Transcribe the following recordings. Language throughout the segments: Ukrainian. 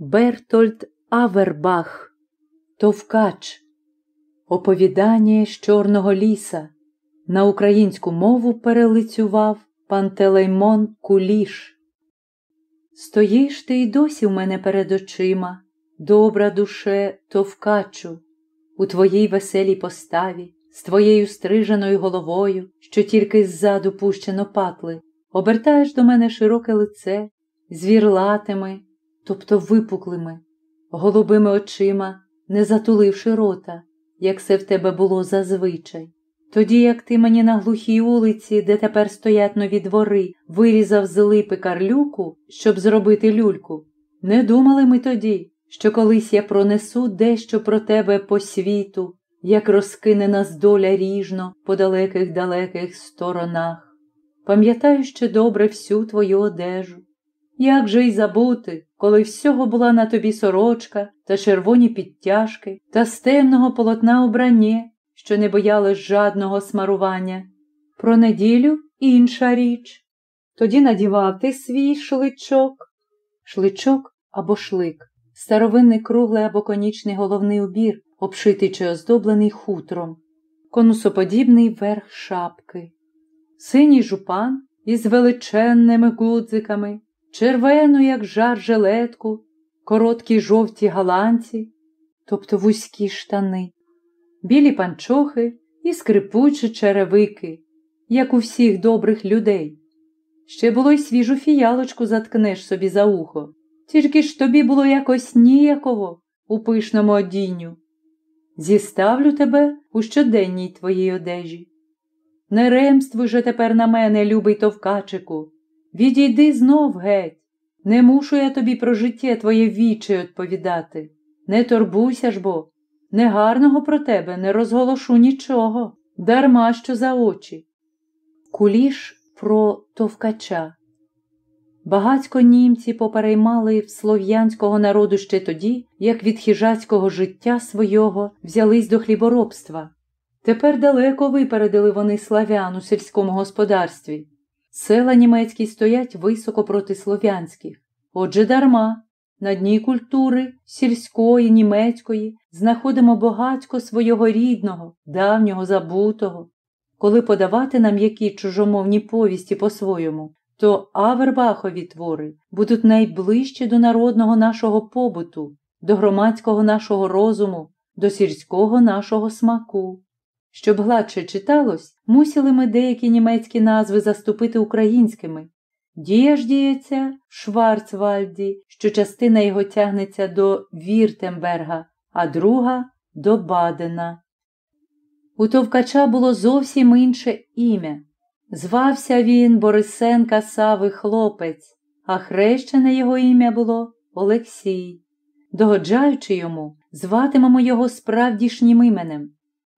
Бертольд Авербах, Товкач, Оповідання з Чорного ліса. На українську мову перелицював Пантелеймон Куліш. Стоїш ти й досі в мене перед очима, добра душе Товкачу, у твоїй веселій поставі, з твоєю стриженою головою, що тільки ззаду пущено патли, обертаєш до мене широке лице, звірлатими, тобто випуклими, голубими очима, не затуливши рота, як це в тебе було зазвичай. Тоді, як ти мені на глухій улиці, де тепер стоять нові двори, вирізав з липи карлюку, щоб зробити люльку, не думали ми тоді, що колись я пронесу дещо про тебе по світу, як розкине нас доля ріжно по далеких далеких сторонах. Пам'ятаю ще добре всю твою одежу. Як же й забути, коли всього була на тобі сорочка та червоні підтяжки, та з темного полотна убрання, що не боялось жадного смарування. Про неділю інша річ. Тоді надівав ти свій шличок, шличок або шлик, старовинний круглий або конічний головний убір, обшитий чи оздоблений хутром, конусоподібний верх шапки, синій жупан із величенними гудзиками, червену, як жар жилетку, короткі жовті галанці, тобто вузькі штани, білі панчохи і скрипучі черевики, як у всіх добрих людей. Ще було й свіжу фіялочку заткнеш собі за ухо, тільки ж тобі було якось ніяково у пишному одінню. Зіставлю тебе у щоденній твоїй одежі. Не ремствуй же тепер на мене, любий товкачику, відійди знов геть. Не мушу я тобі про життя твоє віче відповідати. Не торбуйся ж бо, негарного про тебе не розголошу нічого, дарма що за очі. Куліш про товкача. Багацько німці попереймали в слов'янського народу ще тоді, як від хижацького життя свого взялись до хліборобства. Тепер далеко випередили вони славян у сільському господарстві. Села німецькі стоять високо проти слов'янських. Отже, дарма, на дні культури сільської, німецької знаходимо багатько свого рідного, давнього, забутого. Коли подавати нам які чужомовні повісті по-своєму, то Авербахові твори будуть найближчі до народного нашого побуту, до громадського нашого розуму, до сільського нашого смаку. Щоб гладше читалось, мусили ми деякі німецькі назви заступити українськими. Дія діється в Шварцвальді, що частина його тягнеться до Віртемберга, а друга до Бадена. У Товкача було зовсім інше ім'я. Звався він Борисенка Сави хлопець, а хрещене його ім'я було Олексій. Догоджаючи йому, зватимемо його справдішнім іменем.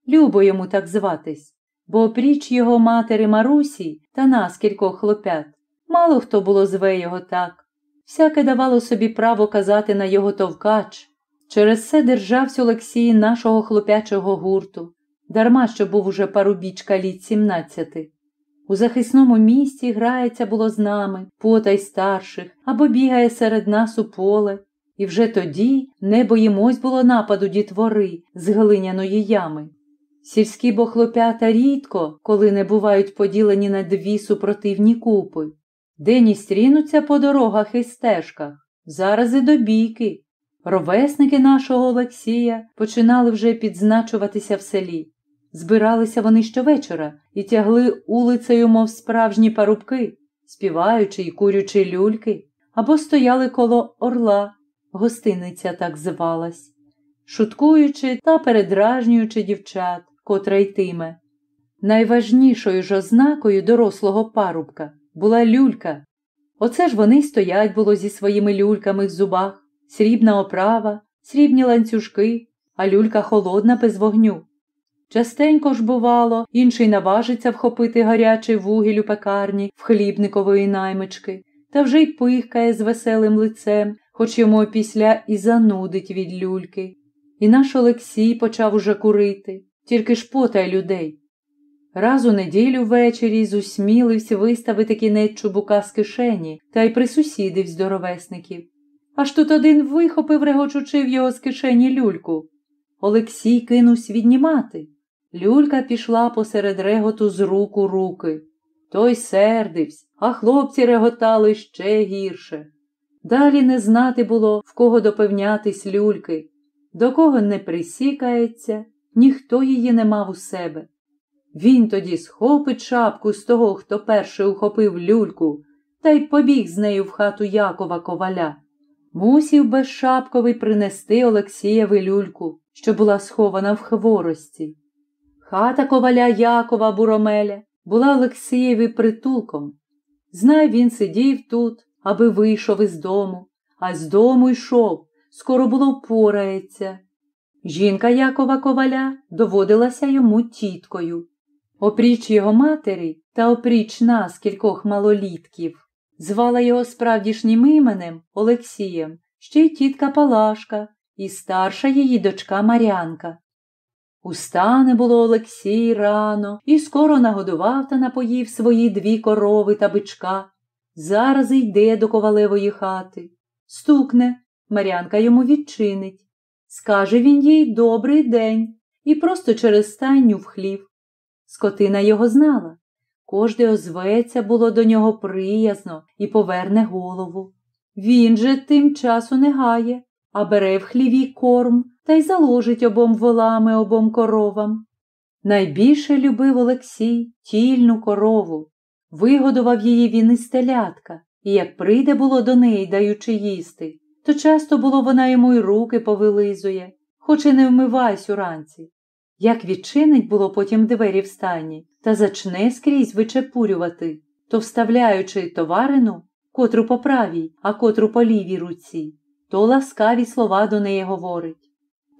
Любо йому так зватись, бо опріч його матері Марусі та нас кількох хлопят, мало хто було зве його так. Всяке давало собі право казати на його товкач. Через це держався Олексій нашого хлопячого гурту, дарма що був уже парубічка літ сімнадцяти. У захисному місті грається було з нами, потай старших, або бігає серед нас у поле, і вже тоді не боїмось було нападу дітвори з глиняної ями. Сільські бо хлопята рідко, коли не бувають поділені на дві супротивні купи, дені стрінуться по дорогах і стежках, зараз і до бійки. Ровесники нашого Олексія починали вже підзначуватися в селі. Збиралися вони щовечора і тягли улицею, мов справжні парубки, співаючи й курючи люльки, або стояли коло орла, гостиниця так звалась, шуткуючи та передражнюючи дівчат, котра йтиме. Найважнішою ж ознакою дорослого парубка була люлька. Оце ж вони стоять було зі своїми люльками в зубах, срібна оправа, срібні ланцюжки, а люлька холодна без вогню. Частенько ж, бувало, інший наважиться вхопити гарячий вугіль у пекарні в хлібникової наймички, та вже й пихкає з веселим лицем, хоч йому опісля і занудить від люльки. І наш Олексій почав уже курити, тільки ж потай людей. Раз у неділю ввечері зусмілився виставити кінець чубука з кишені та й присусідивсь до ровесників. Аж тут один вихопив, регочучи в його з кишені люльку. Олексій кинувся віднімати. Люлька пішла посеред реготу з рук у руки. Той сердився, а хлопці реготали ще гірше. Далі не знати було, в кого допевнятись люльки, до кого не присікається, ніхто її не мав у себе. Він тоді схопить шапку з того, хто перший ухопив люльку, та й побіг з нею в хату Якова коваля. Мусів безшапковий принести Олексієві люльку, що була схована в хворості. Хата коваля Якова Буромеля була Олексієві притулком. Знай, він сидів тут, аби вийшов із дому, а з дому йшов, скоро було порається. Жінка Якова коваля доводилася йому тіткою. Опріч його матері та опріч нас кількох малолітків. Звала його справдішнім іменем Олексієм, ще й тітка Палашка і старша її дочка Марянка. Устане було Олексій рано і скоро нагодував та напоїв свої дві корови та бичка. Зараз йде до ковалевої хати. Стукне, Марянка йому відчинить. Скаже він їй добрий день і просто через стайню в хлів. Скотина його знала. Кожний озветься було до нього приязно і поверне голову. Він же тим часу не гає, а бере в хліві корм та й заложить обом волами, обом коровам. Найбільше любив Олексій тільну корову. Вигодував її він із телятка, і як прийде було до неї, даючи їсти, то часто було вона йому й руки повилизує, хоч і не вмивайсь уранці. Як відчинить було потім двері в стані та зачне скрізь вичепурювати, то вставляючи товарину, котру по правій, а котру по лівій руці, то ласкаві слова до неї говорить.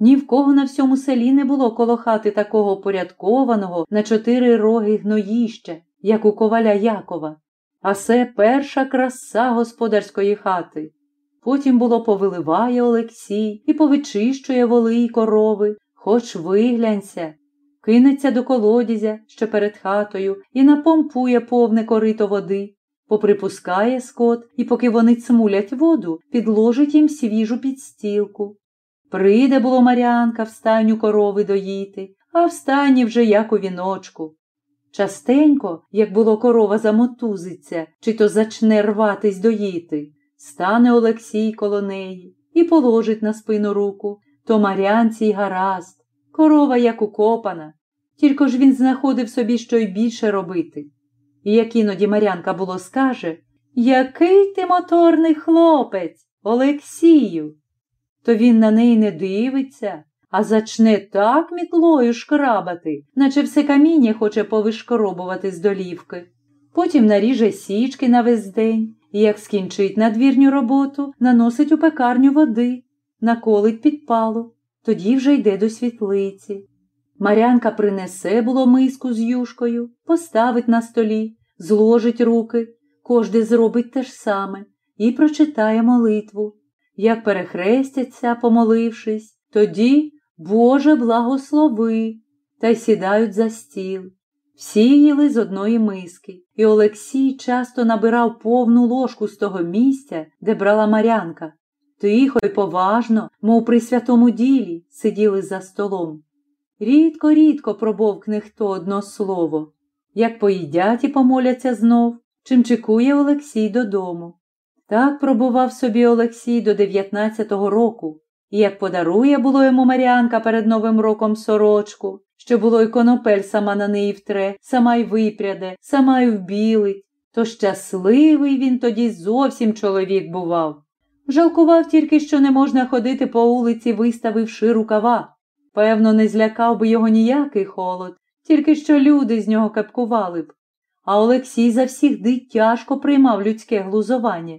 Ні в кого на всьому селі не було коло хати такого порядкованого на чотири роги гноїща, як у коваля Якова, а це перша краса господарської хати. Потім було повиливає Олексій і повичищує воли й корови, хоч виглянься, кинеться до колодязя, що перед хатою, і напомпує повне корито води, поприпускає скот і, поки вони цмулять воду, підложить їм свіжу підстілку. Прийде було Марянка в стайню корови доїти, а в стайні вже як у віночку. Частенько, як було корова замотузиться, чи то зачне рватись доїти, стане Олексій коло неї і положить на спину руку, то Марянці й гаразд, корова як укопана, тільки ж він знаходив собі що й більше робити. І як іноді Марянка було скаже Який ти моторний хлопець, Олексію? То він на неї не дивиться, а зачне так мітлою шкрабати, наче все каміння хоче повишкоробувати з долівки. Потім наріже січки на весь день і, як скінчить надвірню роботу, наносить у пекарню води, наколить підпалу, тоді вже йде до світлиці. Марянка принесе було миску з юшкою, поставить на столі, зложить руки, кожний зробить те ж саме і прочитає молитву. Як перехрестяться, помолившись, тоді Боже благослови та й сідають за стіл. Всі їли з одної миски, і Олексій часто набирав повну ложку з того місця, де брала Марянка. Тихо й поважно, мов при святому ділі, сиділи за столом. Рідко, рідко пробовкне хто одно слово. Як поїдять і помоляться знов, чим чекує Олексій додому. Так пробував собі Олексій до 19-го року, і як подарує було йому Маріанка перед Новим роком сорочку, що було й конопель сама на неї втре, сама й випряде, сама й вбілить, то щасливий він тоді зовсім чоловік бував. Жалкував тільки, що не можна ходити по вулиці, виставивши рукава. Певно, не злякав би його ніякий холод, тільки що люди з нього капкували б. А Олексій завсігди тяжко приймав людське глузування.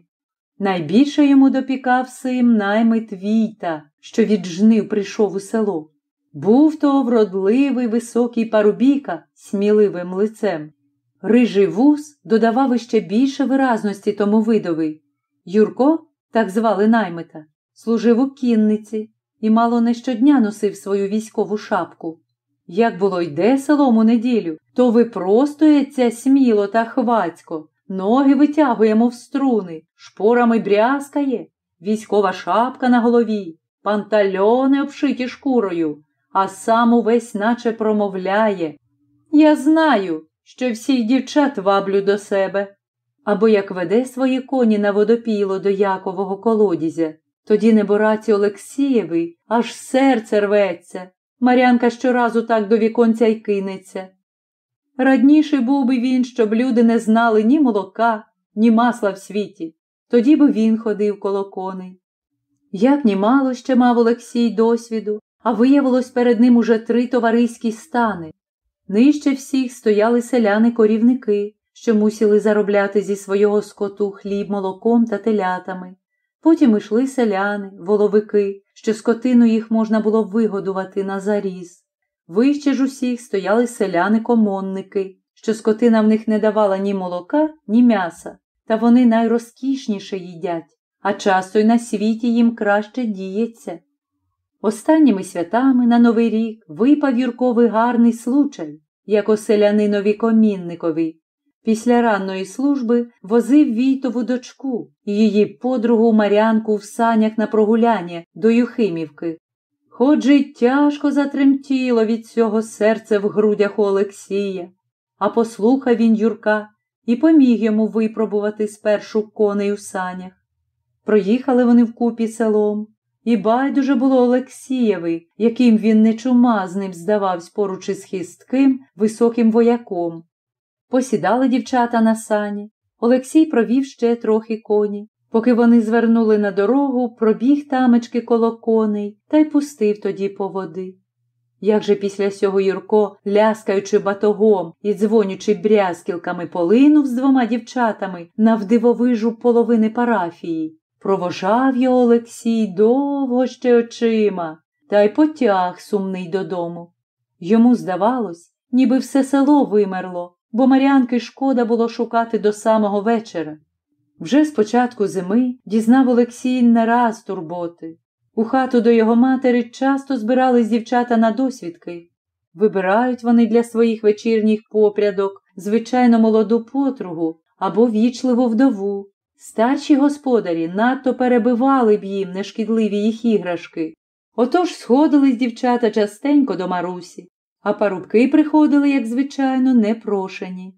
Найбільше йому допікав сим наймит Війта, що від жнив прийшов у село. Був то вродливий високий парубіка сміливим лицем. Рижий вуз додавав іще більше виразності тому видові. Юрко, так звали наймита, служив у кінниці і мало не щодня носив свою військову шапку. Як було йде селом у неділю, то випростується сміло та хвацько, ноги витягуємо в струни, шпорами брязкає, військова шапка на голові, пантальони обшиті шкурою, а сам увесь наче промовляє. Я знаю, що всіх дівчат ваблю до себе. Або як веде свої коні на водопіло до Якового колодязя, тоді небораці Олексієвий аж серце рветься. Марянка щоразу так до віконця й кинеться. Радніший був би він, щоб люди не знали ні молока, ні масла в світі. Тоді би він ходив коло коней. Як німало ще мав Олексій досвіду, а виявилось перед ним уже три товариські стани. Нижче всіх стояли селяни-корівники, що мусили заробляти зі свого скоту хліб молоком та телятами. Потім йшли селяни, воловики, що скотину їх можна було вигодувати на заріз. Вище ж усіх стояли селяни-комонники, що скотина в них не давала ні молока, ні м'яса, та вони найрозкішніше їдять, а часто й на світі їм краще діється. Останніми святами на Новий рік випав Юрковий гарний случай, як оселянинові комінникові. Після ранної служби возив Війтову дочку і її подругу Марянку в санях на прогуляння до Юхимівки. Хоч й тяжко затремтіло від цього серце в грудях Олексія, а послухав він Юрка і поміг йому випробувати спершу коней у санях. Проїхали вони вкупі селом, і байдуже було Олексієві, яким він нечумазним здавався поруч із хистким, високим вояком. Посідали дівчата на сані. Олексій провів ще трохи коні. Поки вони звернули на дорогу, пробіг тамечки коло коней та й пустив тоді по води. Як же після сього Юрко, ляскаючи батогом і дзвонючи брязкілками, полинув з двома дівчатами навдивовижу половини парафії, провожав його Олексій довго ще очима та й потяг сумний додому. Йому здавалось, ніби все село вимерло, бо Марянки шкода було шукати до самого вечора. Вже з початку зими дізнав Олексій не раз турботи. У хату до його матері часто збирались дівчата на досвідки. Вибирають вони для своїх вечірніх попрядок звичайно молоду потругу або вічливу вдову. Старші господарі надто перебивали б їм нешкідливі їх іграшки. Отож сходились дівчата частенько до Марусі, а парубки приходили, як звичайно, непрошені.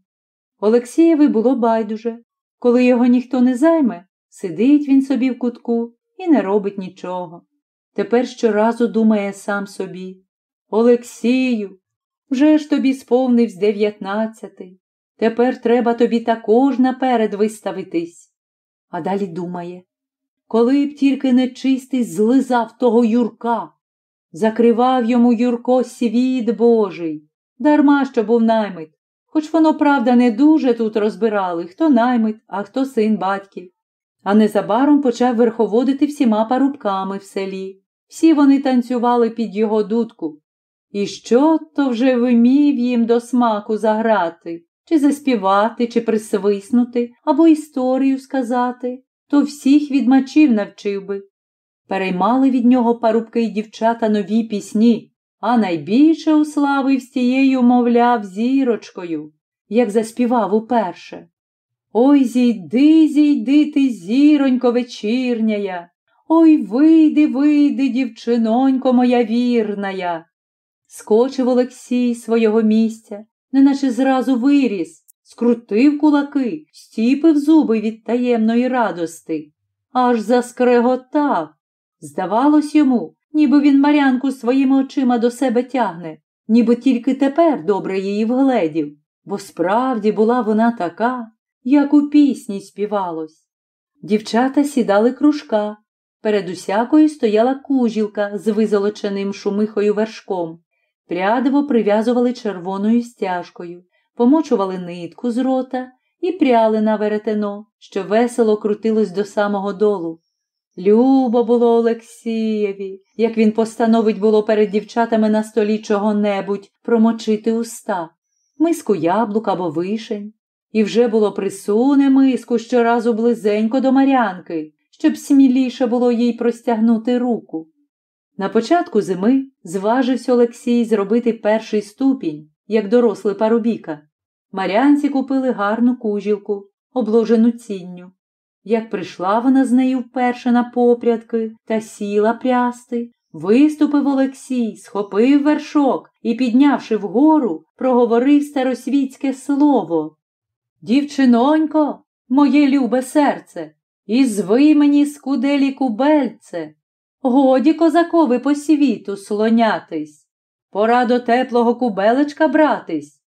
Олексієві було байдуже. Коли його ніхто не займе, сидить він собі в кутку і не робить нічого. Тепер щоразу думає сам собі Олексію, вже ж тобі сповнився дев'ятнадцятий. Тепер треба тобі також наперед виставитись. А далі думає, коли б тільки нечистий злизав того Юрка, закривав йому Юрко світ Божий, дарма що був наймит. Хоч воно, правда, не дуже тут розбирали, хто наймит, а хто син батьків. А незабаром почав верховодити всіма парубками в селі. Всі вони танцювали під його дудку. І що то вже вимів їм до смаку заграти, чи заспівати, чи присвиснути, або історію сказати, то всіх відмачів навчив би. Переймали від нього парубки й дівчата нові пісні, а найбільше уславив з тією, мовляв, зірочкою, як заспівав уперше. Ой зійди, зійди ти, зіронько вечірняя, Ой вийди, вийди, дівчинонько моя вірная. Скочив Олексій свого місця, неначе зразу виріс, скрутив кулаки, стіпив зуби від таємної радости, аж заскреготав. Здавалось йому, ніби він Марянку своїми очима до себе тягне, ніби тільки тепер добре її вгледів, бо справді була вона така, як у пісні співалось. Дівчата сідали кружка. Перед усякою стояла кужілка з визолоченим шумихою вершком, прядиво прив'язували червоною стяжкою, помочували нитку з рота і пряли на веретено, що весело крутилось до самого долу. Любо було Олексієві, як він постановить було перед дівчатами на столі чого-небудь промочити уста, миску яблук або вишень. І вже було присуне миску щоразу близенько до Марянки, щоб сміліше було їй простягнути руку. На початку зими зважився Олексій зробити перший ступінь, як дорослий парубіка. Марянці купили гарну кужілку, обложену цінню. Як прийшла вона з нею вперше на попрядки та сіла прясти, виступив Олексій, схопив вершок і, піднявши вгору, проговорив старосвітське слово. Дівчинонько, моє любе серце, і зви мені скуделі кубельце. Годі козакови по світу слонятись. Пора до теплого кубелечка братись.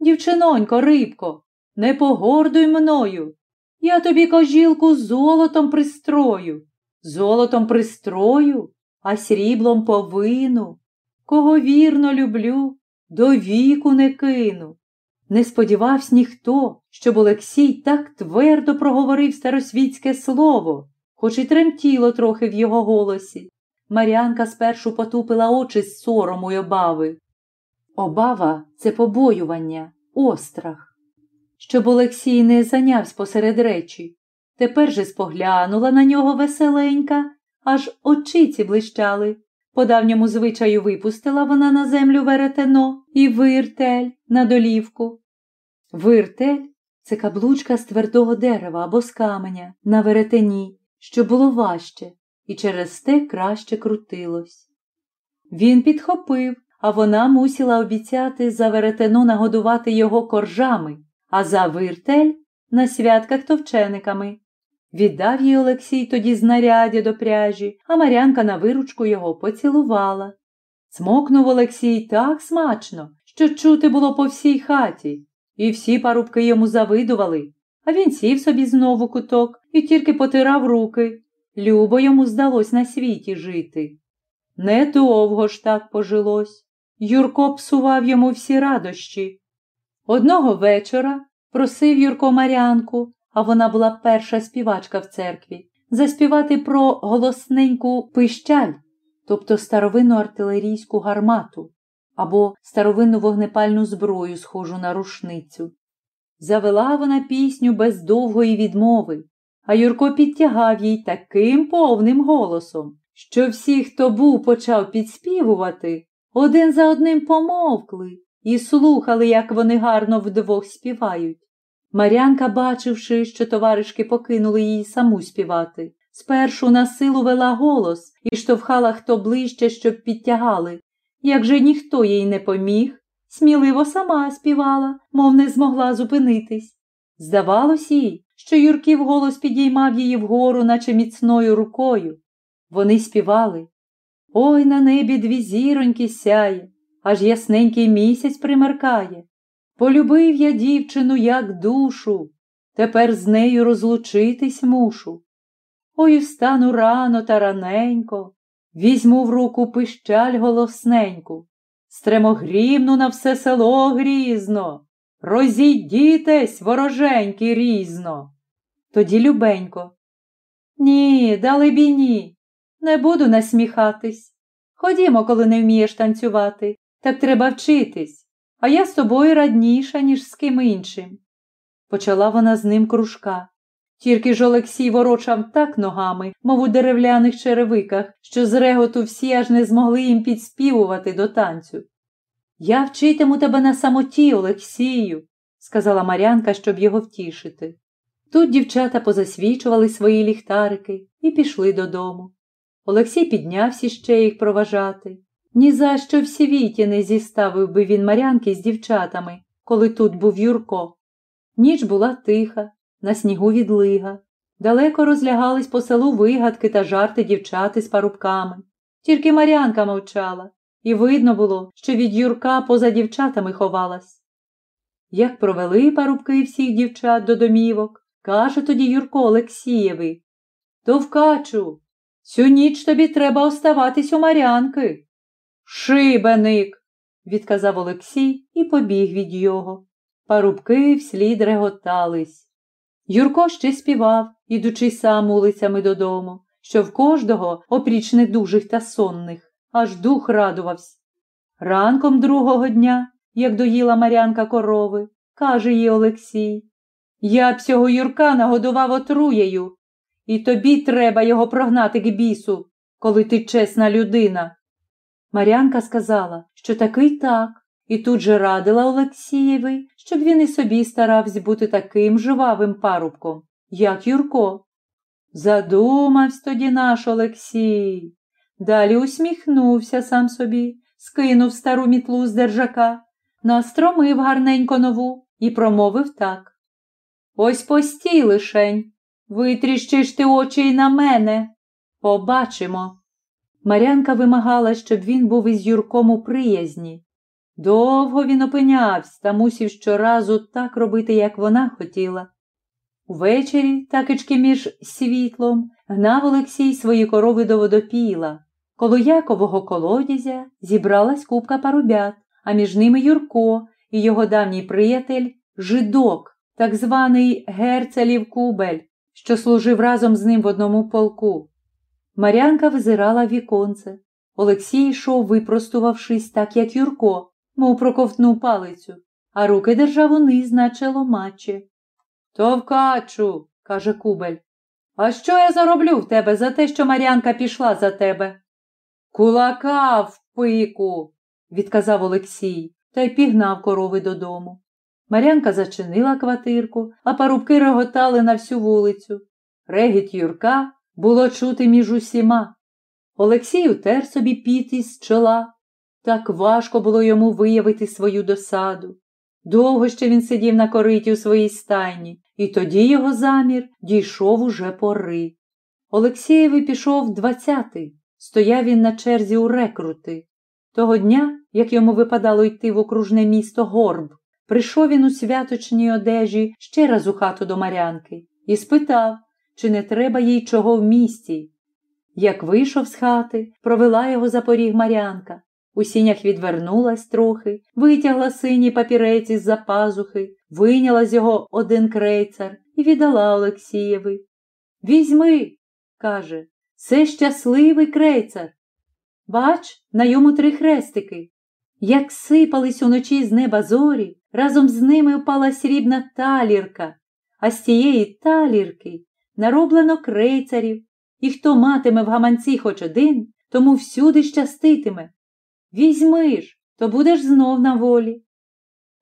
Дівчинонько, рибко, не погордуй мною. Я тобі кожілку золотом пристрою, золотом пристрою, а сріблом повину. Кого вірно люблю, до віку не кину. Не сподівався ніхто, щоб Олексій так твердо проговорив старосвітське слово, хоч і тремтіло трохи в його голосі. Мар'янка спершу потупила очі з сорому й обави. Обава це побоювання, острах. Щоб Олексій не зайнявся посеред речі. Тепер же споглянула на нього веселенька, аж очиці блищали. По давньому звичаю випустила вона на землю веретено і виртель на долівку. Виртель це каблучка з твердого дерева або з каменя на веретені, що було важче, і через те краще крутилось. Він підхопив, а вона мусила обіцяти за веретено нагодувати його коржами, а за виртель на святках товчениками. Віддав їй Олексій тоді знаряддя до пряжі, а Марянка на виручку його поцілувала. Смокнув Олексій так смачно, що чути було по всій хаті, і всі парубки йому завидували, а він сів собі знову куток і тільки потирав руки. Любо йому здалось на світі жити. Недовго ж так пожилось. Юрко псував йому всі радощі. Одного вечора просив Юрко Марянку, а вона була перша співачка в церкві, заспівати про голосненьку пищаль, тобто старовинну артилерійську гармату або старовинну вогнепальну зброю, схожу на рушницю. Завела вона пісню без довгої відмови, а Юрко підтягав їй таким повним голосом, що всі, хто був, почав підспівувати, один за одним помовкли і слухали, як вони гарно вдвох співають. Марянка, бачивши, що товаришки покинули її саму співати, спершу на силу вела голос і штовхала хто ближче, щоб підтягали. Як же ніхто їй не поміг, сміливо сама співала, мов не змогла зупинитись. Здавалось їй, що Юрків голос підіймав її вгору, наче міцною рукою. Вони співали. Ой на небі дві зіроньки сяє, аж ясненький місяць примеркає. Полюбив я дівчину, як душу, тепер з нею розлучитись мушу. Ой, встану рано та раненько, візьму в руку пищаль голосненьку, стремогрімну на все село грізно, розійдітесь, вороженьки, різно. Тоді любенько. Ні, далебі ні, не буду насміхатись. Ходімо, коли не вмієш танцювати, так треба вчитись, а я з тобою радніша, ніж з ким іншим. Почала вона з ним кружка. Тільки ж Олексій ворочав так ногами, мов у деревляних черевиках, що з реготу всі аж не змогли їм підспівувати до танцю. Я вчитиму тебе на самоті, Олексію, сказала Марянка, щоб його втішити. Тут дівчата позасвічували свої ліхтарики і пішли додому. Олексій піднявся ще їх проважати. Ні за що в світі не зіставив би він Марянки з дівчатами, коли тут був Юрко. Ніч була тиха, на снігу відлига. Далеко розлягались по селу вигадки та жарти дівчати з парубками. Тільки Марянка мовчала, і видно було, що від Юрка поза дівчатами ховалась. Як провели парубки всіх дівчат до домівок, каже тоді Юрко Олексієві. Товкачу, цю ніч тобі треба оставатись у Марянки. Шибеник, відказав Олексій і побіг від його. Парубки вслід реготались. Юрко ще співав, ідучи сам улицями додому, що в кожного, опріч недужих та сонних, аж дух радувався. Ранком другого дня, як доїла Марянка корови, каже їй Олексій, я б цього Юрка нагодував отруєю, і тобі треба його прогнати к бісу, коли ти чесна людина. Марянка сказала, що такий так, і тут же радила Олексієві, щоб він і собі старався бути таким жвавим парубком, як Юрко. Задумався тоді наш Олексій. Далі усміхнувся сам собі, скинув стару мітлу з держака, настромив гарненько нову і промовив так. Ось постій лишень, витріщиш ти очі й на мене. Побачимо. Марянка вимагала, щоб він був із Юрком у приязні. Довго він опинявся та мусів щоразу так робити, як вона хотіла. Увечері, такички між світлом, гнав Олексій свої корови до водопіла. Коло Якового колодязя зібралась купка парубят, а між ними Юрко і його давній приятель жидок, так званий Герцелів Кубель, що служив разом з ним в одному полку. Марянка визирала віконце. Олексій йшов, випростувавшись, так, як Юрко, мов проковтнув палицю, а руки держав униз, наче ломаче. Товкачу, каже Кубель. А що я зароблю в тебе за те, що Марянка пішла за тебе? Кулака в пику, відказав Олексій та й пігнав корови додому. Марянка зачинила квартирку, а парубки реготали на всю вулицю. Регіт Юрка було чути між усіма. Олексій утер собі піт із чола. Так важко було йому виявити свою досаду. Довго ще він сидів на кориті у своїй стайні, і тоді його замір дійшов уже пори. Олексієві пішов двадцятий, стояв він на черзі у рекрути. Того дня, як йому випадало йти в окружне місто Горб, прийшов він у святочній одежі ще раз у хату до Марянки і спитав, чи не треба їй чого в місті. Як вийшов з хати, провела його за поріг Марянка. У сінях відвернулась трохи, витягла синій папірець із за пазухи, вийняла з його один крейцар і віддала Олексієві. Візьми, каже, це щасливий крейцар. Бач, на йому три хрестики. Як сипались уночі з неба зорі, разом з ними впала срібна талірка, а з цієї талірки нароблено крейцарів, і хто матиме в гаманці хоч один, тому всюди щаститиме. Візьми ж, то будеш знов на волі.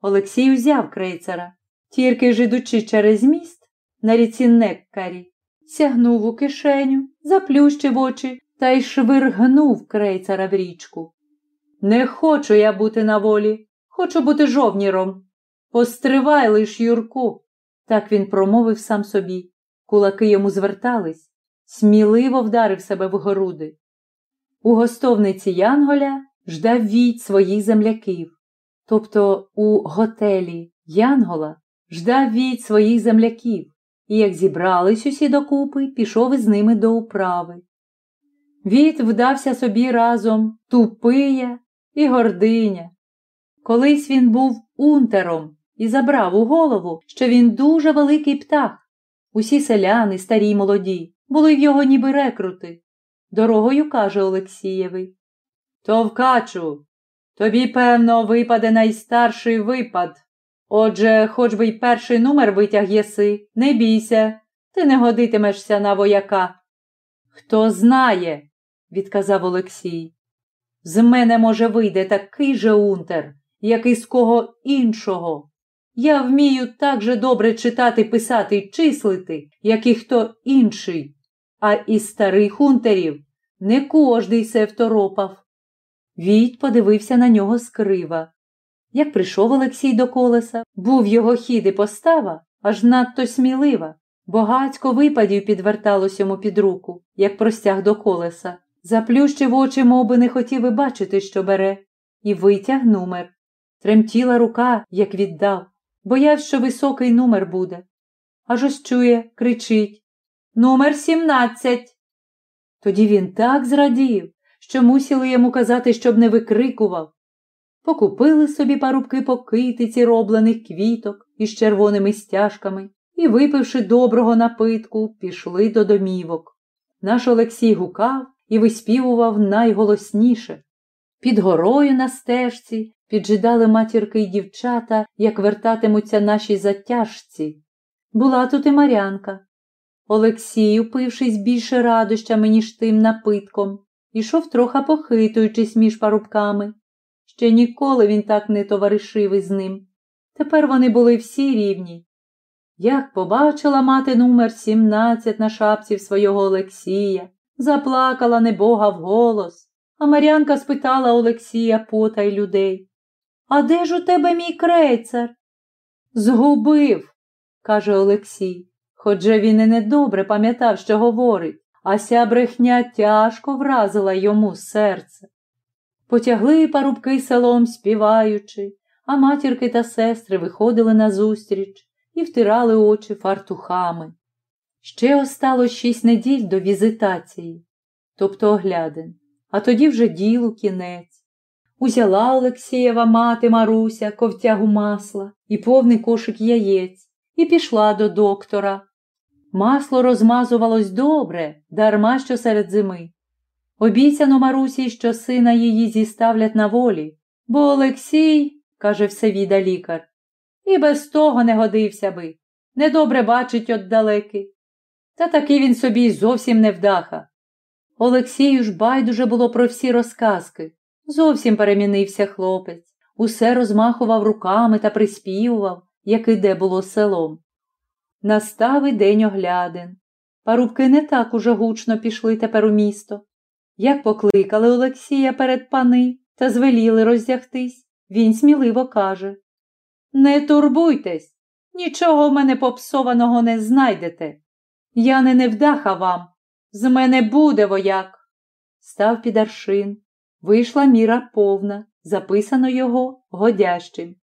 Олексій узяв крейцара, тільки ж ідучи через міст на ріці Неккарі, сягнув у кишеню, заплющив очі та й швиргнув крейцара в річку. Не хочу я бути на волі, хочу бути жовніром. Постривай лиш, Юрку. Так він промовив сам собі. Кулаки йому звертались, сміливо вдарив себе в груди. У гостовниці Янголя ждав війт своїх земляків, тобто у готелі Янгола ждав війт своїх земляків, і як зібрались усі докупи, пішов із ними до управи. Віт вдався собі разом тупия і гординя. Колись він був унтером і забрав у голову, що він дуже великий птах. Усі селяни, старі й молоді, були в його ніби рекрути. Дорогою каже Олексієвий. Товкачу, тобі, певно, випаде найстарший випад. Отже, хоч би й перший номер витяг єси, не бійся, ти не годитимешся на вояка. Хто знає, відказав Олексій. З мене, може, вийде такий же унтер, як і з кого іншого. Я вмію так же добре читати, писати й числити, як і хто інший, а із старих унтерів не кожний се второпав. Війт подивився на нього скрива. Як прийшов Олексій до колеса, був його хід і постава аж надто смілива. Багацько випадів підверталось йому під руку, як простяг до колеса. Заплющив очі, мов би не хотів і бачити, що бере, і витяг номер. Тремтіла рука, як віддав, боявся, що високий номер буде. Аж ось чує, кричить Номер сімнадцять. Тоді він так зрадів, що мусили йому казати, щоб не викрикував. Покупили собі парубки по китиці роблених квіток із червоними стяжками і, випивши доброго напитку, пішли до домівок. Наш Олексій гукав і виспівував найголосніше. Під горою на стежці піджидали матірки й дівчата, як вертатимуться наші затяжці. Була тут і Марянка. Олексій, упившись більше радощами, ніж тим напитком, ішов трохи похитуючись між парубками. Ще ніколи він так не товаришив із ним. Тепер вони були всі рівні. Як побачила мати номер 17 на шапці свого Олексія, заплакала небога вголос, а Мар'янка спитала Олексія пота й людей. А де ж у тебе мій крейцер? Згубив, каже Олексій, хоч же він і недобре пам'ятав, що говорить, а ся брехня тяжко вразила йому серце. Потягли парубки селом співаючи, а матірки та сестри виходили назустріч і втирали очі фартухами. Ще осталось шість неділь до візитації, тобто оглядин, а тоді вже ділу кінець. Узяла Олексієва мати Маруся ковтягу масла і повний кошик яєць і пішла до доктора. Масло розмазувалось добре, дарма що серед зими. Обіцяно Марусі, що сина її зіставлять на волі, бо Олексій, каже всевіда лікар, і без того не годився би, недобре бачить отдалеки. Та таки він собі зовсім не вдаха. Олексію ж байдуже було про всі розказки. Зовсім перемінився хлопець, усе розмахував руками та приспівував, як іде було селом. Настав і день оглядин. Парубки не так уже гучно пішли тепер у місто. Як покликали Олексія перед пани та звеліли роздягтись, він сміливо каже Не турбуйтесь, нічого в мене попсованого не знайдете. Я не невдаха вам, з мене буде вояк. Став під аршин. Вийшла міра повна, записано його годящим.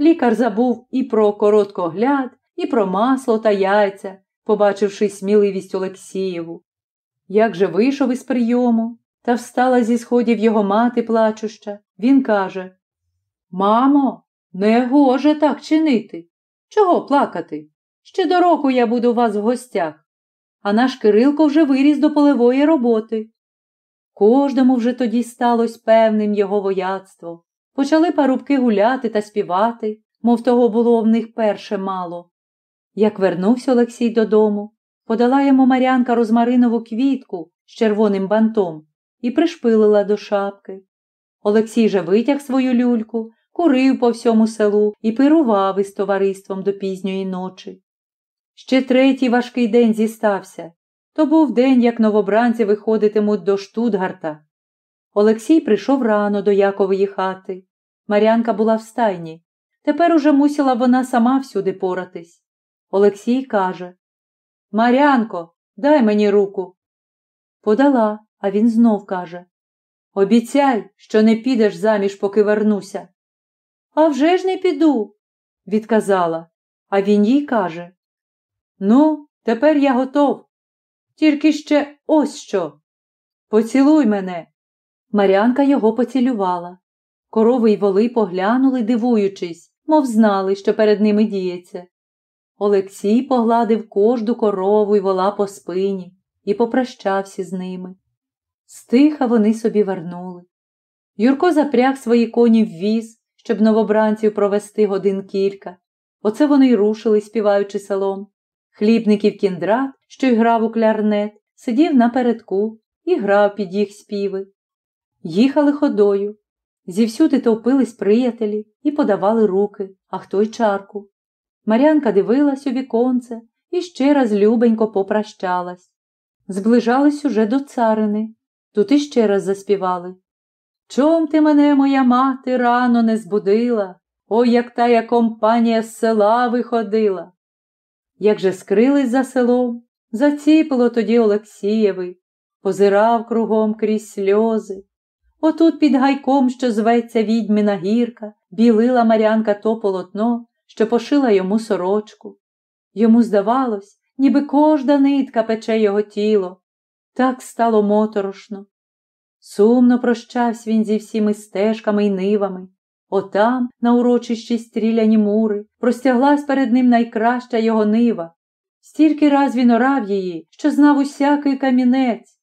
Лікар забув і про короткогляд, і про масло та яйця, побачивши сміливість Олексієву. Як же вийшов із прийому та встала зі сходів його мати плачуща, він каже Мамо, не гоже так чинити. Чого плакати? Ще до року я буду у вас в гостях, а наш Кирилко вже виріс до полевої роботи. Кожному вже тоді сталося певним його вояцтво. Почали парубки гуляти та співати, мов того було в них перше мало. Як вернувся Олексій додому, подала йому Марянка розмаринову квітку з червоним бантом і пришпилила до шапки. Олексій же витяг свою люльку, курив по всьому селу і пирував із товариством до пізньої ночі. Ще третій важкий день зістався. То був день, як новобранці виходитимуть до Штутгарта. Олексій прийшов рано до Якової хати. Марянка була в стайні. Тепер уже мусила вона сама всюди поратись. Олексій каже Марянко, дай мені руку. Подала, а він знов каже Обіцяй, що не підеш заміж, поки вернуся. «А вже ж не піду, відказала, а він їй каже Ну, тепер я готов. Тільки ще ось що. Поцілуй мене. Марянка його поцілювала. Корови й воли поглянули, дивуючись, мов знали, що перед ними діється. Олексій погладив кожну корову й вола по спині і попрощався з ними. Стиха вони собі вернули. Юрко запряг свої коні в віз, щоб новобранців провести годин кілька. Оце вони й рушили, співаючи селом. Хлібників кіндрат, що й грав у клярнет, сидів напередку і грав під їх співи. Їхали ходою. Зівсюди товпились приятелі і подавали руки, а хто й чарку. Марянка дивилась у віконце і ще раз любенько попрощалась. Зближались уже до царини. Тут іще раз заспівали. Чом ти мене, моя мати, рано не збудила? Ой, як тая компанія з села виходила. Як же скрились за селом, заціпило тоді Олексієвий, позирав кругом крізь сльози. Отут під гайком, що зветься відьміна гірка, білила Марянка то полотно, що пошила йому сорочку. Йому здавалось, ніби кожда нитка пече його тіло. Так стало моторошно. Сумно прощався він зі всіми стежками й нивами. Отам, на урочищі стріляні мури, простяглась перед ним найкраща його нива. Стільки раз він орав її, що знав усякий камінець.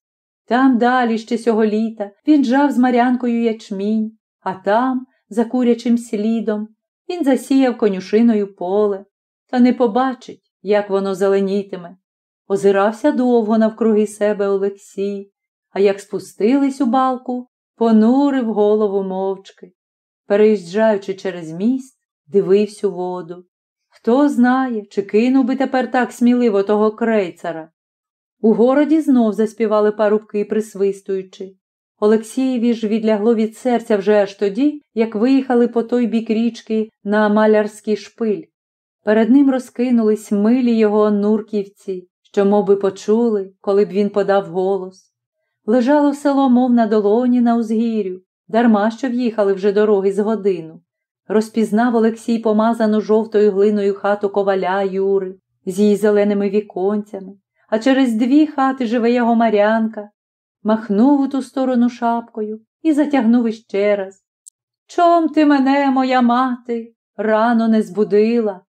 Там далі ще сього літа він жав з марянкою ячмінь, а там, за курячим слідом, він засіяв конюшиною поле, та не побачить, як воно зеленітиме. Озирався довго навкруги себе Олексій, а як спустились у балку, понурив голову мовчки. Переїжджаючи через міст, дивився воду. Хто знає, чи кинув би тепер так сміливо того крейцера. У городі знов заспівали парубки, присвистуючи. Олексієві ж відлягло від серця вже аж тоді, як виїхали по той бік річки на малярський шпиль. Перед ним розкинулись милі його нурківці, що мов би, почули, коли б він подав голос. Лежало село, мов на долоні на узгір'ю, дарма що в'їхали вже дороги з годину. Розпізнав Олексій помазану жовтою глиною хату коваля Юри з її зеленими віконцями, а через дві хати живе його Марянка, махнув у ту сторону шапкою і затягнув іще раз. Чом ти мене, моя мати, рано не збудила?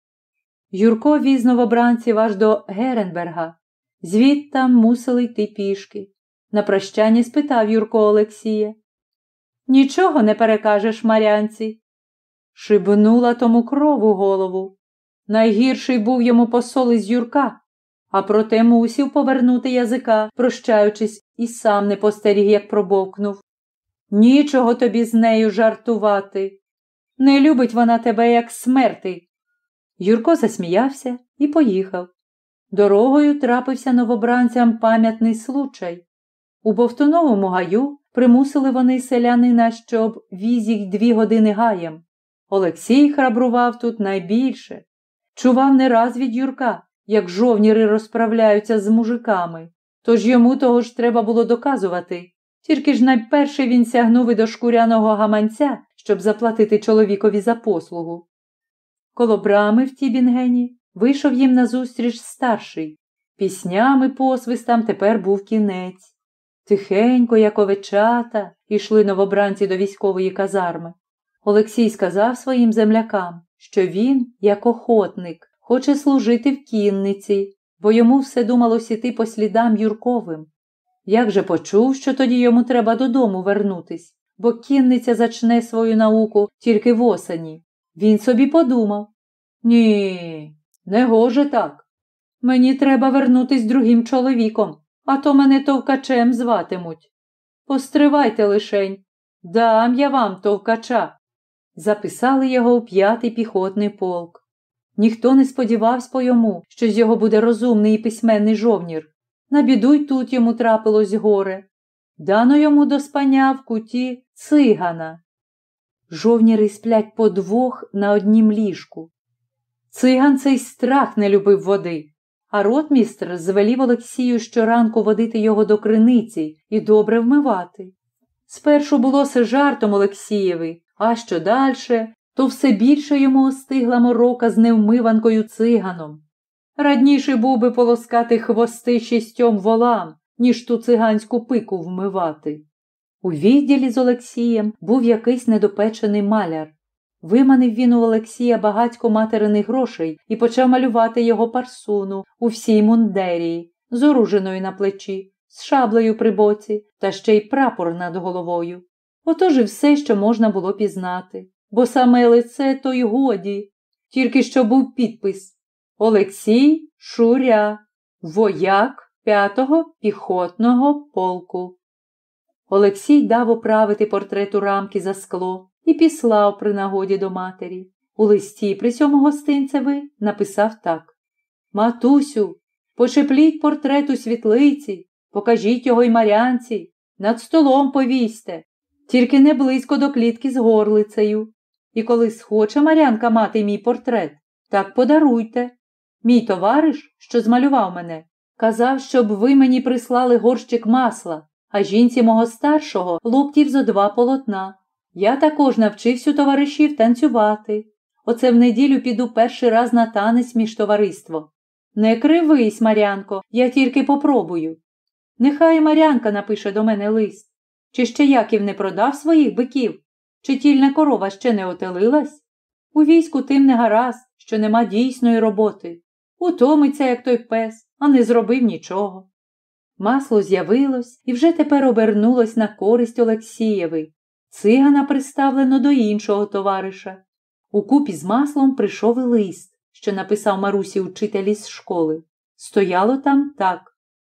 Юрко віз новобранців аж до Геренберга, звідтам мусили йти пішки. На прощання спитав Юрко Олексія. Нічого не перекажеш Марянці. Шибнула тому крову голову. Найгірший був йому посол із Юрка, а проте мусів повернути язика, прощаючись, і сам не постеріг, як пробовкнув. Нічого тобі з нею жартувати. Не любить вона тебе, як смерти. Юрко засміявся і поїхав. Дорогою трапився новобранцям пам'ятний случай. У Бовтуновому гаю примусили вони селянина, щоб віз їх дві години гаєм. Олексій храбрував тут найбільше. Чував не раз від Юрка, як жовніри розправляються з мужиками, тож йому того ж треба було доказувати. Тільки ж найперше він сягнув і до шкуряного гаманця, щоб заплатити чоловікові за послугу. Коло брами в Тібінгені вийшов їм назустріч старший. Пісням і посвистам тепер був кінець. Тихенько, як овечата, ішли новобранці до військової казарми. Олексій сказав своїм землякам, що він, як охотник, хоче служити в кінниці, бо йому все думалось іти по слідам Юрковим. Як же почув, що тоді йому треба додому вернутись, бо кінниця зачне свою науку тільки в осені. Він собі подумав ні, не гоже так. Мені треба вернутись другим чоловіком, а то мене товкачем зватимуть. Постривайте лишень, дам я вам товкача. Записали його у п'ятий піхотний полк. Ніхто не сподівався по йому, що з його буде розумний і письменний жовнір. На біду й тут йому трапилось горе. Дано йому до спання в куті цигана. Жовніри сплять по двох на однім ліжку. Циган цей страх не любив води, а ротмістр звелів Олексію щоранку водити його до криниці і добре вмивати. Спершу було все жартом Олексієви, а що дальше, то все більше йому остигла морока з невмиванкою циганом. Радніше був би полоскати хвости шістьом волам, ніж ту циганську пику вмивати. У відділі з Олексієм був якийсь недопечений маляр. Виманив він у Олексія багатько материних грошей і почав малювати його парсуну у всій мундерії, з оружиною на плечі, з шаблею при боці та ще й прапор над головою. Отож і все, що можна було пізнати, бо саме лице то й годі, тільки що був підпис Олексій Шуря, вояк п'ятого піхотного полку. Олексій дав оправити портрет у рамки за скло і післав при нагоді до матері. У листі при цьому гостинцеві написав так Матусю, пошепліть портрет у світлиці, покажіть його й марянці, над столом повісьте, тільки не близько до клітки з горлицею. І коли схоче Марянка мати мій портрет, так подаруйте. Мій товариш, що змалював мене, казав, щоб ви мені прислали горщик масла, а жінці мого старшого локтів зо два полотна. Я також навчився товаришів танцювати. Оце в неділю піду перший раз на танець між товариство. Не кривись, Марянко, я тільки попробую. Нехай Марянка напише до мене лист. Чи ще Яків не продав своїх биків? Чи тільна корова ще не отелилась? У війську тим не гаразд, що нема дійсної роботи. Утомиться, як той пес, а не зробив нічого. Масло з'явилось і вже тепер обернулось на користь Олексієви. Цигана приставлено до іншого товариша. Укупі з маслом прийшов і лист, що написав Марусі учителі з школи. Стояло там так.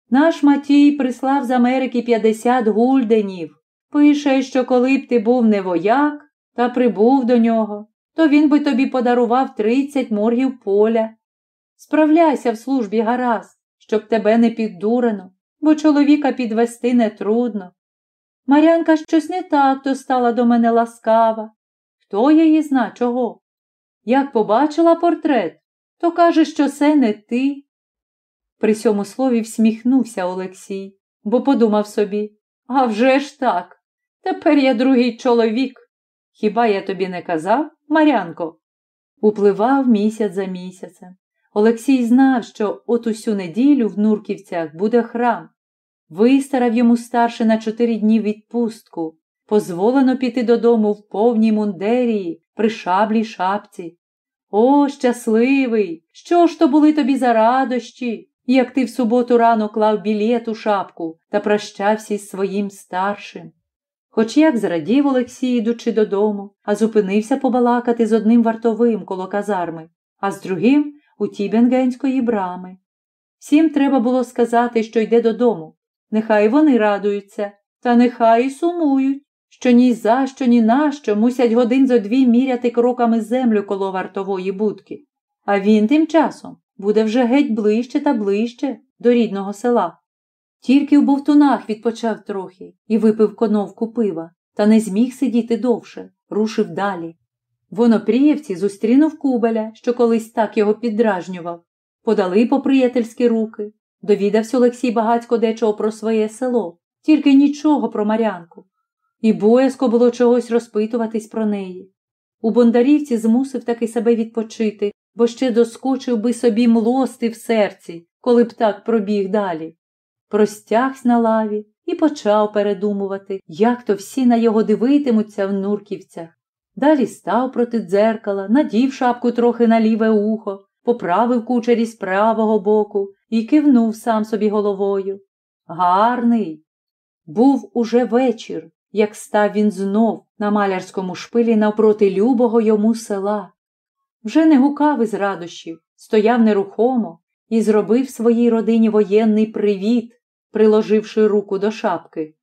Наш Матій прислав з Америки 50 гульденів. Пише, що коли б ти був не вояк, та прибув до нього, то він би тобі подарував тридцять моргів поля. Справляйся в службі гаразд, щоб тебе не піддурено, бо чоловіка підвести нетрудно. Марянка щось не так то стала до мене ласкава. Хто її зна чого? Як побачила портрет, то каже, що це не ти. При сьому слові всміхнувся Олексій, бо подумав собі «А вже ж так, тепер я другий чоловік. Хіба я тобі не казав, Марянко? Upливав місяць за місяцем. Олексій знав, що от усю неділю в Нурківцях буде храм. Вистарав йому старше на чотири дні відпустку. Позволено піти додому в повній мундерії, при шаблій шапці. О, щасливий! Що ж то були тобі за радощі, як ти в суботу рано клав білет у шапку та прощався із своїм старшим. Хоч як зрадів Олексій, ідучи додому, а зупинився побалакати з одним вартовим коло казарми, а з другим у Тібенгенської брами. Всім треба було сказати, що йде додому. Нехай вони радуються, та нехай і сумують, що ні за що, ні на що мусять годин зо дві міряти кроками землю коло вартової будки. А він тим часом буде вже геть ближче та ближче до рідного села. Тільки в бовтунах відпочав трохи і випив коновку пива, та не зміг сидіти довше, рушив далі. В Онопрієвці зустрінув Кубеля, що колись так його піддражнював. Подали по приятельські руки. Довідався Олексій багацько дечого про своє село, тільки нічого про Марянку. І боязко було чогось розпитуватись про неї. У Бондарівці змусив таки себе відпочити, бо ще доскочив би собі млости в серці, коли б так пробіг далі. Простягся на лаві і почав передумувати, як то всі на його дивитимуться в Нурківцях. Далі став проти дзеркала, надів шапку трохи на ліве ухо, поправив кучері з правого боку і кивнув сам собі головою. Гарний. Був уже вечір, як став він знов на малярському шпилі навпроти любого йому села. Вже не гукав із радощів, стояв нерухомо і зробив своїй родині воєнний привіт, приложивши руку до шапки.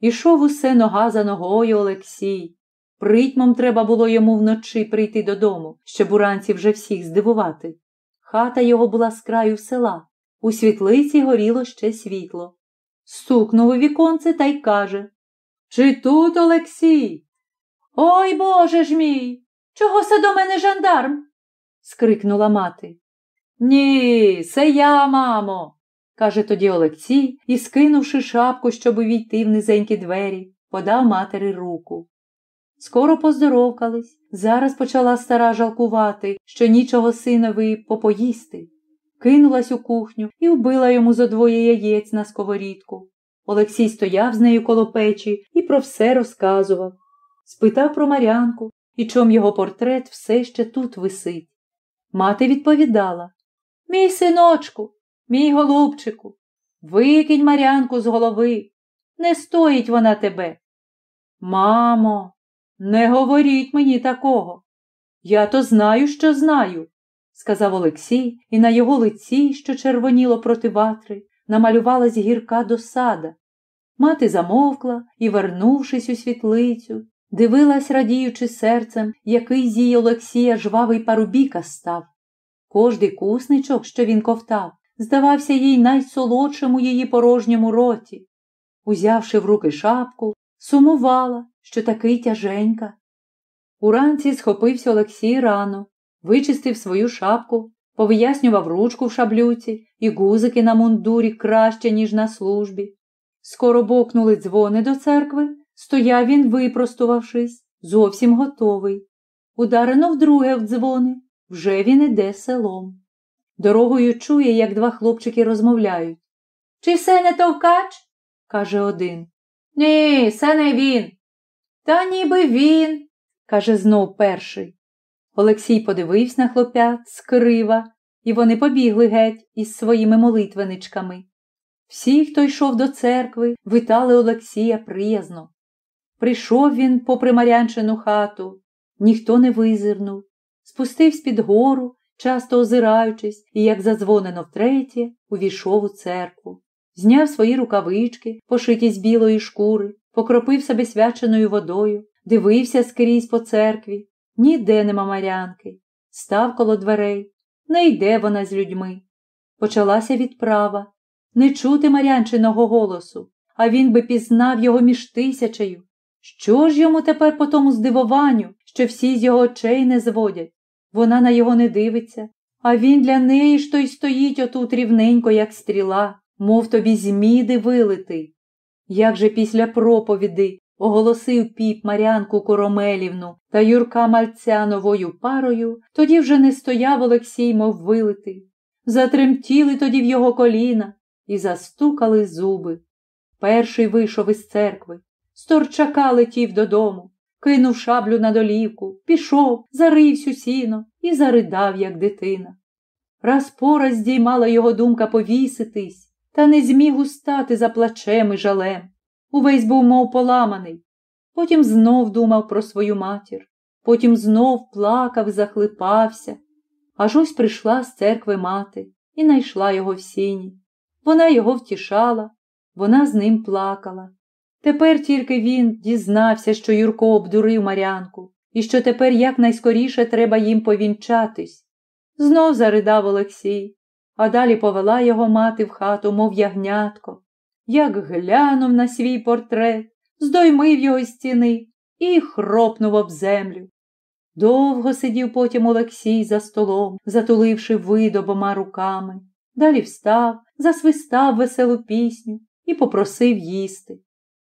Ішов усе нога за ногою Олексій. Притьмом треба було йому вночі прийти додому, щоб уранці вже всіх здивувати. Хата його була з краю села, у світлиці горіло ще світло. Стукнув у віконце та й каже Чи тут Олексій? Ой Боже ж мій! Чого се до мене жандарм? скрикнула мати. Ні, це я, мамо, каже тоді Олексій і, скинувши шапку, щоб увійти в низенькі двері, подав матері руку. Скоро поздоровкались. Зараз почала стара жалкувати, що нічого синові попоїсти. Кинулась у кухню і вбила йому зо двоє яєць на сковорідку. Олексій стояв з нею коло печі і про все розказував. Спитав про Марянку і чом його портрет все ще тут висить. Мати відповідала Мій синочку, мій голубчику, викинь Марянку з голови. Не стоїть вона тебе. Мамо, не говоріть мені такого. Я то знаю, що знаю, сказав Олексій, і на його лиці, що червоніло проти ватри, намалювалась гірка досада. Мати замовкла і, вернувшись у світлицю, дивилась, радіючи серцем, який з її Олексія жвавий парубіка став. Кожний кусничок, що він ковтав, здавався їй найсолодшим у її порожньому роті. Узявши в руки шапку, сумувала, що такий тяженька. Уранці схопився Олексій рано, вичистив свою шапку, повияснював ручку в шаблюці і гузики на мундурі краще, ніж на службі. Скоро бокнули дзвони до церкви, стояв він, випростувавшись, зовсім готовий. Ударено вдруге в дзвони, вже він іде селом. Дорогою чує, як два хлопчики розмовляють. Чи все не товкач? каже один. Ні, це не він. Та ніби він, каже знов перший. Олексій подивився на хлопят скрива, і вони побігли геть із своїми молитвеничками. Всі, хто йшов до церкви, витали Олексія приязно. Прийшов він попри Марянчину хату, ніхто не визирнув, спустився під гору, часто озираючись, і, як задзвонено втретє, увійшов у церкву. Зняв свої рукавички, пошиті з білої шкури, покропив себе свяченою водою, дивився скрізь по церкві. Ніде нема Марянки. Став коло дверей. Не йде вона з людьми. Почалася відправа. Не чути Марянчиного голосу, а він би пізнав його між тисячею. Що ж йому тепер по тому здивуванню, що всі з його очей не зводять? Вона на його не дивиться, а він для неї ж то й стоїть отут рівненько, як стріла, мов тобі з міди вилитий. Як же після проповіди оголосив піп Марянку Коромелівну та Юрка Мальця новою парою, тоді вже не стояв Олексій, мов вилитий. Затремтіли тоді в його коліна і застукали зуби. Перший вийшов із церкви, Сторчака летів додому, кинув шаблю на долівку, пішов, зарився у сіно і заридав, як дитина. Раз по раз здіймала його думка повіситись, та не зміг устати за плачем і жалем. Увесь був мов поламаний. Потім знов думав про свою матір, потім знов плакав, захлипався. Аж ось прийшла з церкви мати і найшла його в сіні. Вона його втішала, вона з ним плакала. Тепер тільки він дізнався, що Юрко обдурив Марянку, і що тепер якнайскоріше треба їм повінчатись. Знов заридав Олексій, а далі повела його мати в хату, мов ягнятко. Як глянув на свій портрет, здоймив його стіни і хропнув об землю. Довго сидів потім Олексій за столом, затуливши вид обома руками. Далі встав, засвистав веселу пісню і попросив їсти.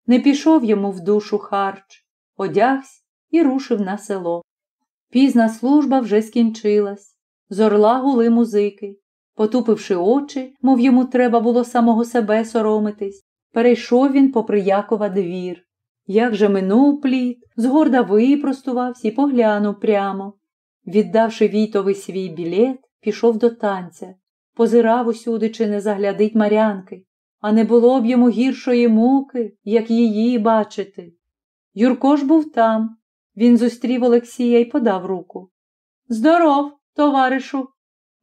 Не пішов йому в душу харч, одягся і рушив на село. Пізна служба вже скінчилась. З орла гули музики. Потупивши очі, мов йому треба було самого себе соромитись, перейшов він попри Якова двір. Як же минув плід, згорда випростувався і поглянув прямо. Віддавши війтовий свій білет, пішов до танця, позирав усюди, чи не заглядить марянки а не було б йому гіршої муки, як її бачити. Юрко ж був там. Він зустрів Олексія і подав руку. Здоров, товаришу.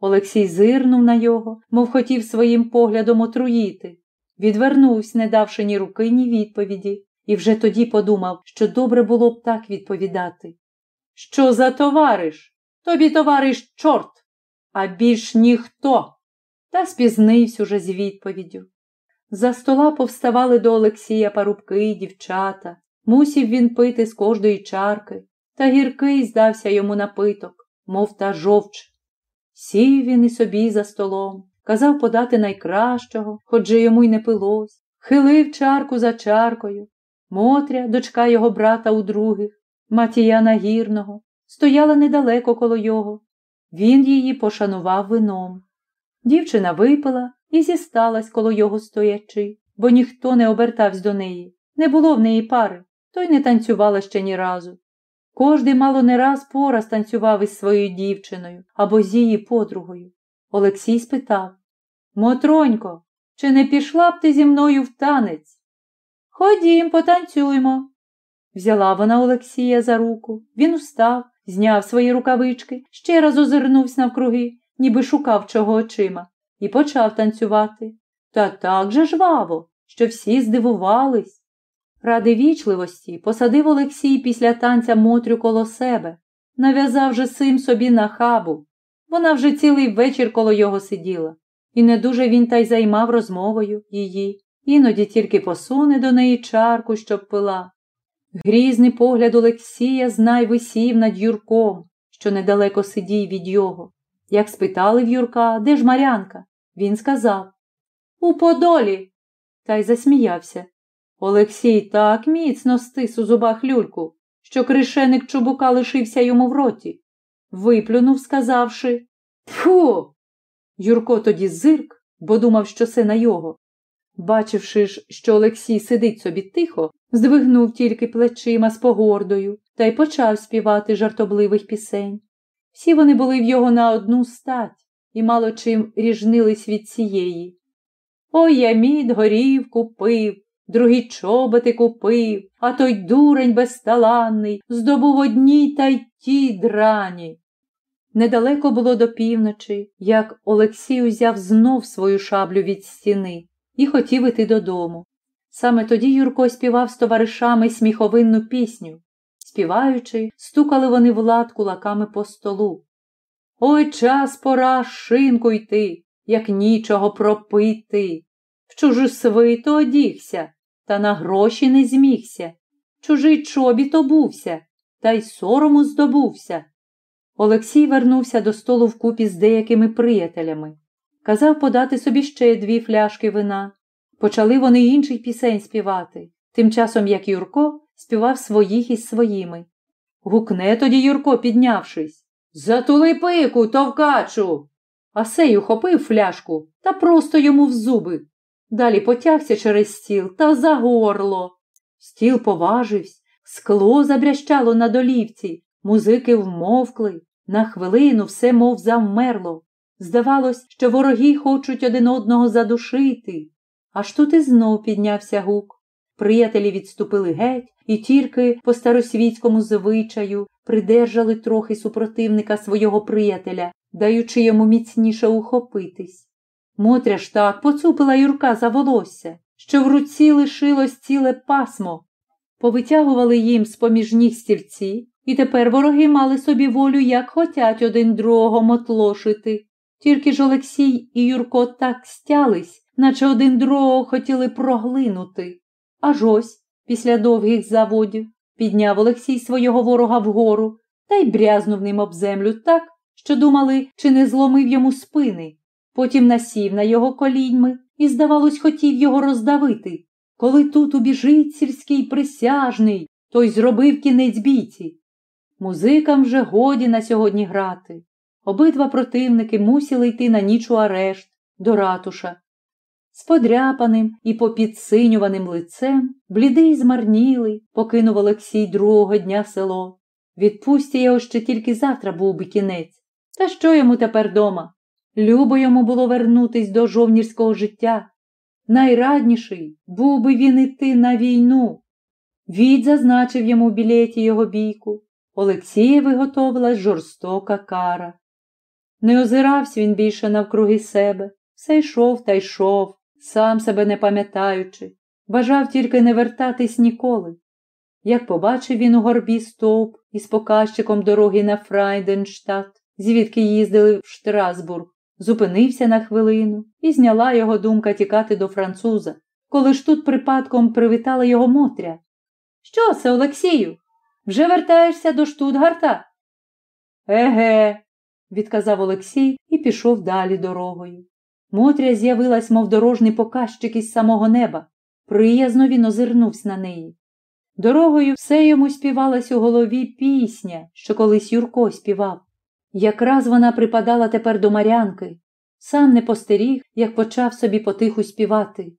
Олексій зирнув на його, мов хотів своїм поглядом отруїти. Відвернувся, не давши ні руки, ні відповіді, і вже тоді подумав, що добре було б так відповідати. Що за товариш? Тобі товариш чорт, а більш ніхто. Та спізнився уже з відповіддю. За стола повставали до Олексія парубки й дівчата. Мусів він пити з кожної чарки, та гіркий здався йому напиток, мов та жовч. Сів він і собі за столом, казав подати найкращого, хоч же йому й не пилось, хилив чарку за чаркою. Мотря, дочка його брата у других, матія нагірного, стояла недалеко коло його. Він її пошанував вином. Дівчина випила і зісталась коло його стоячи, бо ніхто не обертався до неї. Не було в неї пари, то й не танцювала ще ні разу. Кожний мало не раз пораз танцював із своєю дівчиною або з її подругою. Олексій спитав Мотронько, чи не пішла б ти зі мною в танець? Ходім, потанцюймо. Взяла вона Олексія за руку. Він устав, зняв свої рукавички, ще раз озирнувся навкруги, ніби шукав чого очима і почав танцювати. Та так же жваво, що всі здивувались. Ради вічливості посадив Олексій після танця Мотрю коло себе, нав'язав же сим собі на хабу. Вона вже цілий вечір коло його сиділа, і не дуже він та й займав розмовою її, іноді тільки посуне до неї чарку, щоб пила. Грізний погляд Олексія знай висів над Юрком, що недалеко сидів від його. Як спитали в Юрка, де ж Марянка, він сказав У Подолі. Та й засміявся. Олексій так міцно стис у зубах люльку, що кришеник чубука лишився йому в роті. Виплюнув, сказавши Фу. Юрко тоді зирк, бо думав, що це на його. Бачивши ж, що Олексій сидить собі тихо, здвигнув тільки плечима з погордою та й почав співати жартобливих пісень. Всі вони були в його на одну стать і мало чим ріжнились від цієї. Ой я мід горів купив, другі чоботи купив, а той дурень безталанний здобув одній та й ті драні. Недалеко було до півночі, як Олексій узяв знов свою шаблю від стіни і хотів іти додому. Саме тоді Юрко співав з товаришами сміховинну пісню. співаючи, стукали вони в лад кулаками по столу. Ой час пора шинку йти, як нічого пропити. В чужу свиту одігся, та на гроші не змігся. Чужий чобіт обувся, та й сорому здобувся. Олексій вернувся до столу вкупі з деякими приятелями. Казав подати собі ще дві фляшки вина. Почали вони інших пісень співати, тим часом як Юрко співав своїх із своїми. Гукне тоді Юрко, піднявшись. Затули пику, товкачу. А сей ухопив фляжку та просто йому в зуби. Далі потягся через стіл та за горло. Стіл поважився, скло забрящало на долівці, музики вмовкли, на хвилину все мов завмерло. Здавалось, що вороги хочуть один одного задушити. Аж тут і знов піднявся гук. Приятелі відступили геть і тільки по старосвітському звичаю придержали трохи супротивника свого приятеля, даючи йому міцніше ухопитись. Мотря ж так поцупила Юрка за волосся, що в руці лишилось ціле пасмо. Повитягували їм з поміж ніг стільці, і тепер вороги мали собі волю, як хотять один другого мотлошити. Тільки ж Олексій і Юрко так стялись, наче один другого хотіли проглинути. Аж ось, після довгих заводів, підняв Олексій свого ворога вгору та й брязнув ним об землю так, що думали, чи не зломив йому спини. Потім насів на його коліньми і, здавалось, хотів його роздавити. Коли тут убіжить сільський присяжний, той зробив кінець бійці. Музикам вже годі на сьогодні грати. Обидва противники мусили йти на ніч у арешт до ратуша. З подряпаним і попідсинюваним лицем, блідий змарнілий, покинув Олексій другого дня село. Відпустя його ще тільки завтра був би кінець. Та що йому тепер дома? Любо йому було вернутись до жовнірського життя. Найрадніший був би він іти на війну. Від зазначив йому в білеті його бійку. Олексія виготовилась жорстока кара. Не озирався він більше навкруги себе, все йшов та йшов, сам себе не пам'ятаючи, бажав тільки не вертатись ніколи. Як побачив він у горбі стовп із показчиком дороги на Фрайденштадт, звідки їздили в Штрасбург, зупинився на хвилину і зняла його думка тікати до француза, коли ж тут припадком привітала його Мотря. Що це, Олексію? Вже вертаєшся до Штутгарта? Еге, відказав Олексій і пішов далі дорогою. Мотря з'явилась, мов дорожній показчик із самого неба. Приязно він озирнувся на неї. Дорогою все йому співалась у голові пісня, що колись Юрко співав. Якраз вона припадала тепер до Марянки, сам не постеріг, як почав собі потиху співати.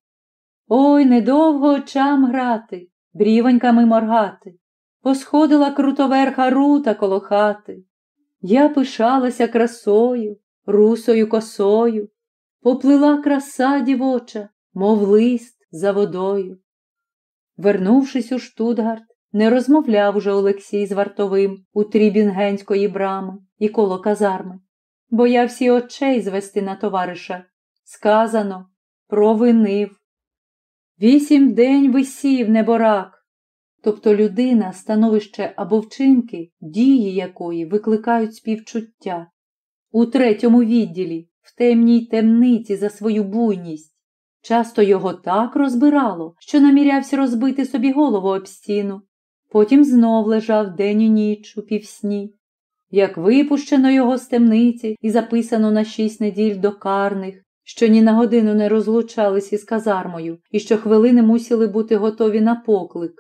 Ой, недовго очам грати, брівоньками моргати. Посходила крутоверха рута коло хати. Я пишалася красою, русою косою, поплила краса дівоча, мов лист за водою. Вернувшись у Штутгарт, не розмовляв уже Олексій з вартовим у трібінгенської брами і коло казарми. Боявся очей звести на товариша. Сказано, провинив. Вісім день висів неборак. Тобто людина, становище або вчинки, дії якої викликають співчуття. У третьому відділі, в темній темниці за свою буйність. Часто його так розбирало, що намірявся розбити собі голову об стіну. Потім знов лежав день і ніч у півсні. Як випущено його з темниці і записано на шість неділь до карних, що ні на годину не розлучались із казармою і що хвилини мусили бути готові на поклик.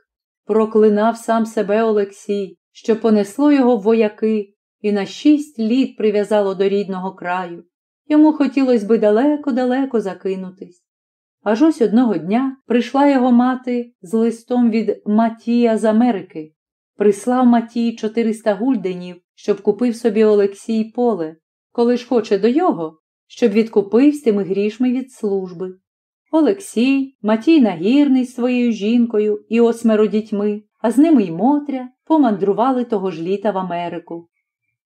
Проклинав сам себе Олексій, що понесло його в вояки і на шість літ прив'язало до рідного краю. Йому хотілося би далеко-далеко закинутись. Аж ось одного дня прийшла його мати з листом від Матія з Америки. Прислав Матій 400 гульденів, щоб купив собі Олексій поле, коли ж хоче до його, щоб відкупив з тими грішми від служби. Олексій, Матій Нагірний з своєю жінкою і осьмеро дітьми, а з ними й Мотря помандрували того ж літа в Америку.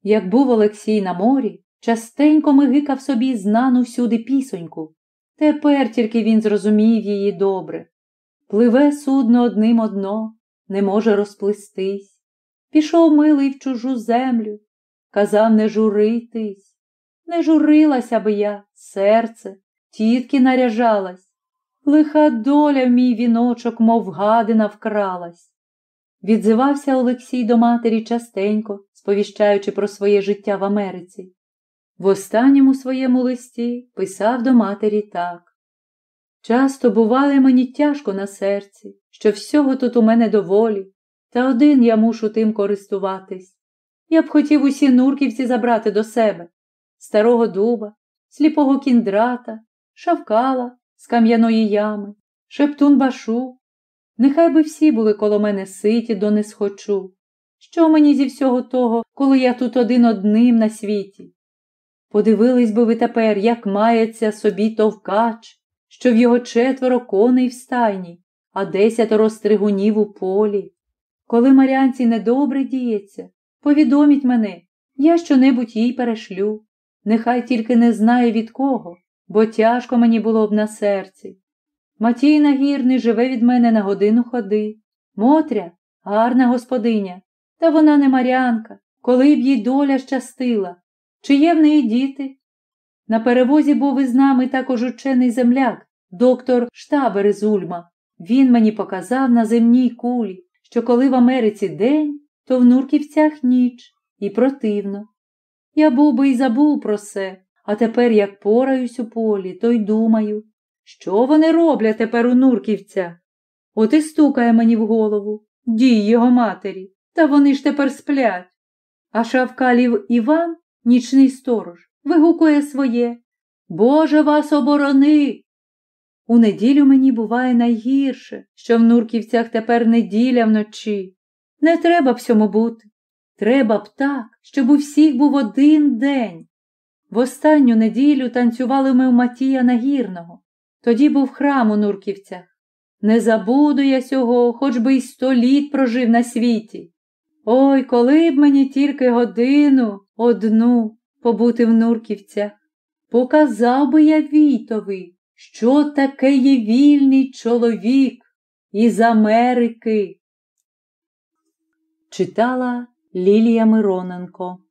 Як був Олексій на морі, частенько мигикав собі знану всюди пісоньку. Тепер тільки він зрозумів її добре. Пливе судно одним одно, не може розплистись. Пішов милий в чужу землю, казав не журитись. Не журилася би я, серце, тітки наряжалась. Лиха доля в мій віночок, мов гадина, вкралась. Відзивався Олексій до матері частенько, сповіщаючи про своє життя в Америці. В останньому своєму листі писав до матері так. Часто буває мені тяжко на серці, що всього тут у мене доволі, та один я мушу тим користуватись. Я б хотів усі нурківці забрати до себе старого дуба, сліпого кіндрата, шавкала з кам'яної ями, шептун башу. Нехай би всі були коло мене ситі, до не схочу. Що мені зі всього того, коли я тут один одним на світі? Подивились би ви тепер, як мається собі товкач, що в його четверо коней в стайні, а десятеро стригунів у полі. Коли Марянці недобре діється, повідоміть мене, я щонебудь їй перешлю. Нехай тільки не знає від кого, бо тяжко мені було б на серці. Матій нагірний живе від мене на годину ходи. Мотря гарна господиня, та вона не марянка, коли б їй доля щастила. Чи є в неї діти? На перевозі був із нами також учений земляк, доктор Штабер із Ульма. Він мені показав на земній кулі, що коли в Америці день, то в Нурківцях ніч і противно. Я був би і забув про це, а тепер, як пораюсь у полі, то й думаю, що вони роблять тепер у Нурківцях? От і стукає мені в голову, дій його матері, та вони ж тепер сплять. А Шавкалів Іван, нічний сторож, вигукує своє Боже вас оборони! У неділю мені буває найгірше, що в Нурківцях тепер неділя вночі. Не треба всьому бути. Треба б так, щоб у всіх був один день. В останню неділю танцювали ми у Матія Нагірного. Тоді був храм у Нурківцях. Не забуду я сього, хоч би й сто літ прожив на світі. Ой, коли б мені тільки годину одну побути в Нурківцях, показав би я Вітові, що таке є вільний чоловік із Америки. Читала Лілія Мироненко